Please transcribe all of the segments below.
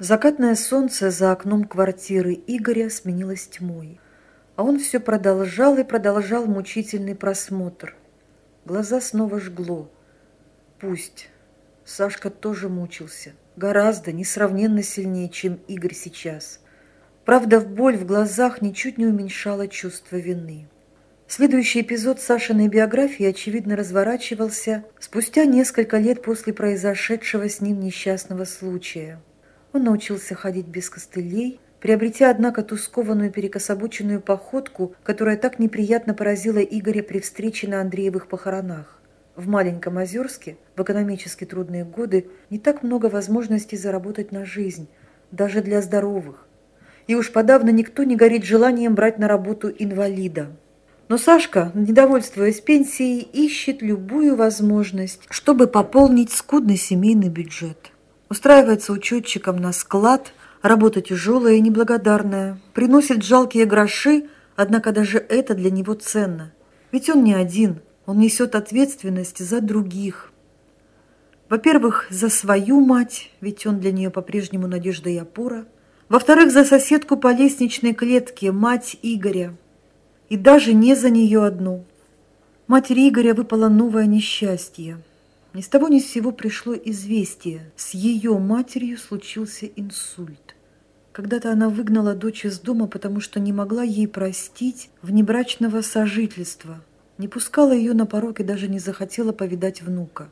Закатное солнце за окном квартиры Игоря сменилось тьмой, а он все продолжал и продолжал мучительный просмотр. Глаза снова жгло. Пусть. Сашка тоже мучился. Гораздо, несравненно сильнее, чем Игорь сейчас. Правда, в боль в глазах ничуть не уменьшала чувство вины. Следующий эпизод Сашиной биографии, очевидно, разворачивался спустя несколько лет после произошедшего с ним несчастного случая. Он научился ходить без костылей, приобретя, однако, ту скованную перекособоченную походку, которая так неприятно поразила Игоря при встрече на Андреевых похоронах. В маленьком Озерске в экономически трудные годы не так много возможностей заработать на жизнь, даже для здоровых. И уж подавно никто не горит желанием брать на работу инвалида. Но Сашка, недовольствуясь пенсией, ищет любую возможность, чтобы пополнить скудный семейный бюджет. Устраивается учетчиком на склад, работа тяжелая и неблагодарная, приносит жалкие гроши, однако даже это для него ценно. Ведь он не один, он несет ответственность за других. Во-первых, за свою мать, ведь он для нее по-прежнему надежда и опора. Во-вторых, за соседку по лестничной клетке, мать Игоря – и даже не за нее одну. Матери Игоря выпало новое несчастье. Ни с того ни с сего пришло известие. С ее матерью случился инсульт. Когда-то она выгнала дочь из дома, потому что не могла ей простить внебрачного сожительства. Не пускала ее на порог и даже не захотела повидать внука.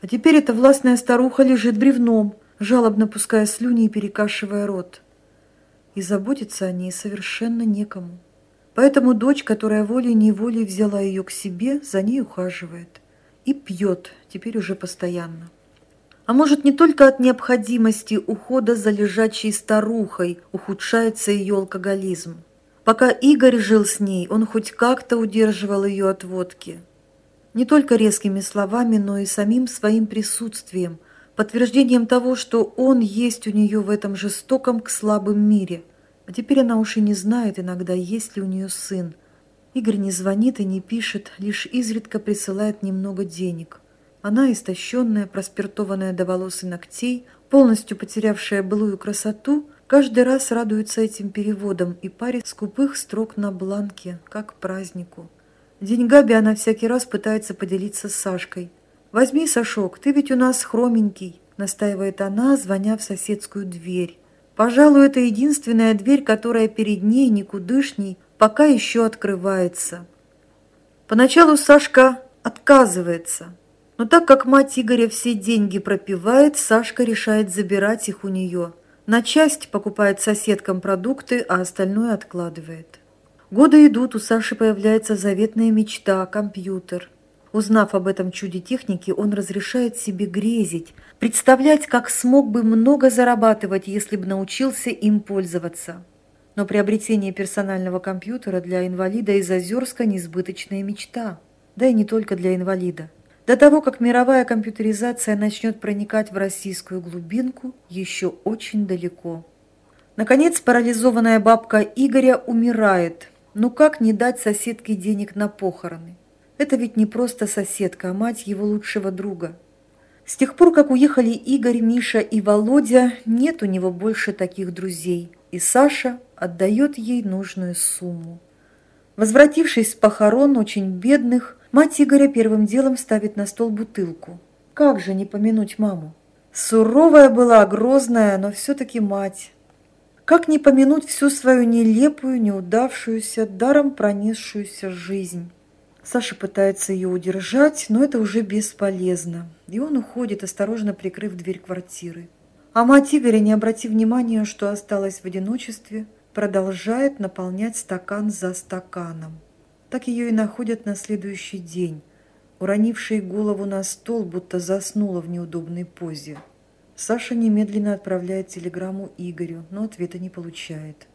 А теперь эта властная старуха лежит бревном, жалобно пуская слюни и перекашивая рот. И заботиться о ней совершенно некому. Поэтому дочь, которая волей-неволей взяла ее к себе, за ней ухаживает. И пьет, теперь уже постоянно. А может, не только от необходимости ухода за лежачей старухой ухудшается ее алкоголизм. Пока Игорь жил с ней, он хоть как-то удерживал ее от водки. Не только резкими словами, но и самим своим присутствием, подтверждением того, что он есть у нее в этом жестоком к слабым мире – а теперь она уж и не знает иногда, есть ли у нее сын. Игорь не звонит и не пишет, лишь изредка присылает немного денег. Она, истощенная, проспиртованная до волос и ногтей, полностью потерявшая былую красоту, каждый раз радуется этим переводам и паре скупых строк на бланке, как празднику. Деньгами она всякий раз пытается поделиться с Сашкой. «Возьми, Сашок, ты ведь у нас хроменький», – настаивает она, звоня в соседскую дверь. Пожалуй, это единственная дверь, которая перед ней никудышней пока еще открывается. Поначалу Сашка отказывается, но так как мать Игоря все деньги пропивает, Сашка решает забирать их у нее. На часть покупает соседкам продукты, а остальное откладывает. Годы идут, у Саши появляется заветная мечта – компьютер. Узнав об этом чуде техники, он разрешает себе грезить, представлять, как смог бы много зарабатывать, если бы научился им пользоваться. Но приобретение персонального компьютера для инвалида из Озерска – несбыточная мечта. Да и не только для инвалида. До того, как мировая компьютеризация начнет проникать в российскую глубинку, еще очень далеко. Наконец, парализованная бабка Игоря умирает. Ну как не дать соседке денег на похороны? Это ведь не просто соседка, а мать его лучшего друга. С тех пор, как уехали Игорь, Миша и Володя, нет у него больше таких друзей, и Саша отдает ей нужную сумму. Возвратившись с похорон очень бедных, мать Игоря первым делом ставит на стол бутылку. Как же не помянуть маму? Суровая была, грозная, но все-таки мать. Как не помянуть всю свою нелепую, неудавшуюся, даром пронесшуюся жизнь? Саша пытается ее удержать, но это уже бесполезно, и он уходит, осторожно прикрыв дверь квартиры. А мать Игоря, не обратив внимания, что осталась в одиночестве, продолжает наполнять стакан за стаканом. Так ее и находят на следующий день, уронившей голову на стол, будто заснула в неудобной позе. Саша немедленно отправляет телеграмму Игорю, но ответа не получает.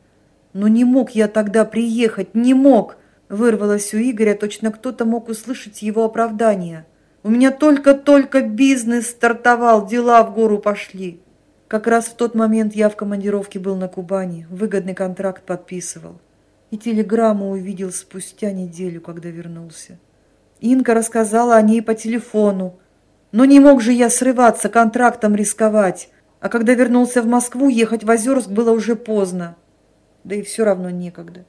«Но не мог я тогда приехать, не мог!» Вырвалось у Игоря, точно кто-то мог услышать его оправдание. «У меня только-только бизнес стартовал, дела в гору пошли». Как раз в тот момент я в командировке был на Кубани, выгодный контракт подписывал. И телеграмму увидел спустя неделю, когда вернулся. Инка рассказала о ней по телефону. Но не мог же я срываться, контрактом рисковать. А когда вернулся в Москву, ехать в Озерск было уже поздно. Да и все равно некогда.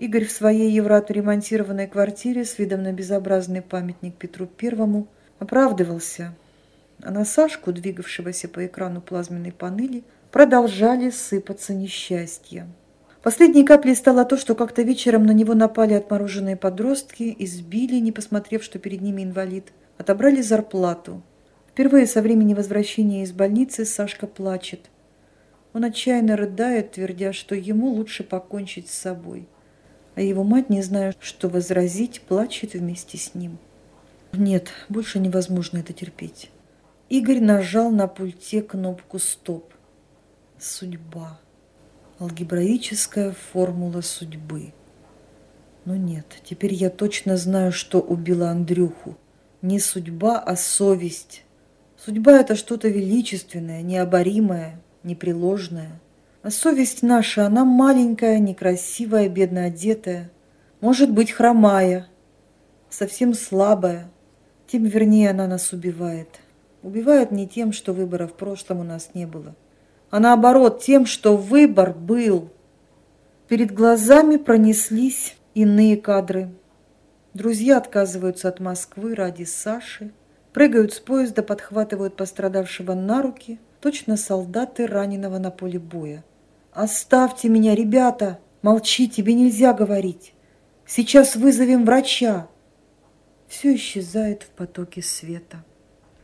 Игорь в своей Еврату ремонтированной квартире с видом на безобразный памятник Петру Первому оправдывался. А на Сашку, двигавшегося по экрану плазменной панели, продолжали сыпаться несчастья. Последней каплей стало то, что как-то вечером на него напали отмороженные подростки, избили, не посмотрев, что перед ними инвалид, отобрали зарплату. Впервые со времени возвращения из больницы Сашка плачет. Он отчаянно рыдает, твердя, что ему лучше покончить с собой. А его мать, не зная, что возразить, плачет вместе с ним. Нет, больше невозможно это терпеть. Игорь нажал на пульте кнопку «Стоп». Судьба. Алгебраическая формула судьбы. Но нет, теперь я точно знаю, что убила Андрюху. Не судьба, а совесть. Судьба – это что-то величественное, необоримое, непреложное. Совесть наша, она маленькая, некрасивая, бедно одетая, может быть, хромая, совсем слабая. Тем вернее она нас убивает. Убивает не тем, что выбора в прошлом у нас не было – а наоборот тем, что выбор был. Перед глазами пронеслись иные кадры. Друзья отказываются от Москвы ради Саши, прыгают с поезда, подхватывают пострадавшего на руки, точно солдаты раненого на поле боя. «Оставьте меня, ребята! Молчи, тебе нельзя говорить! Сейчас вызовем врача!» Все исчезает в потоке света.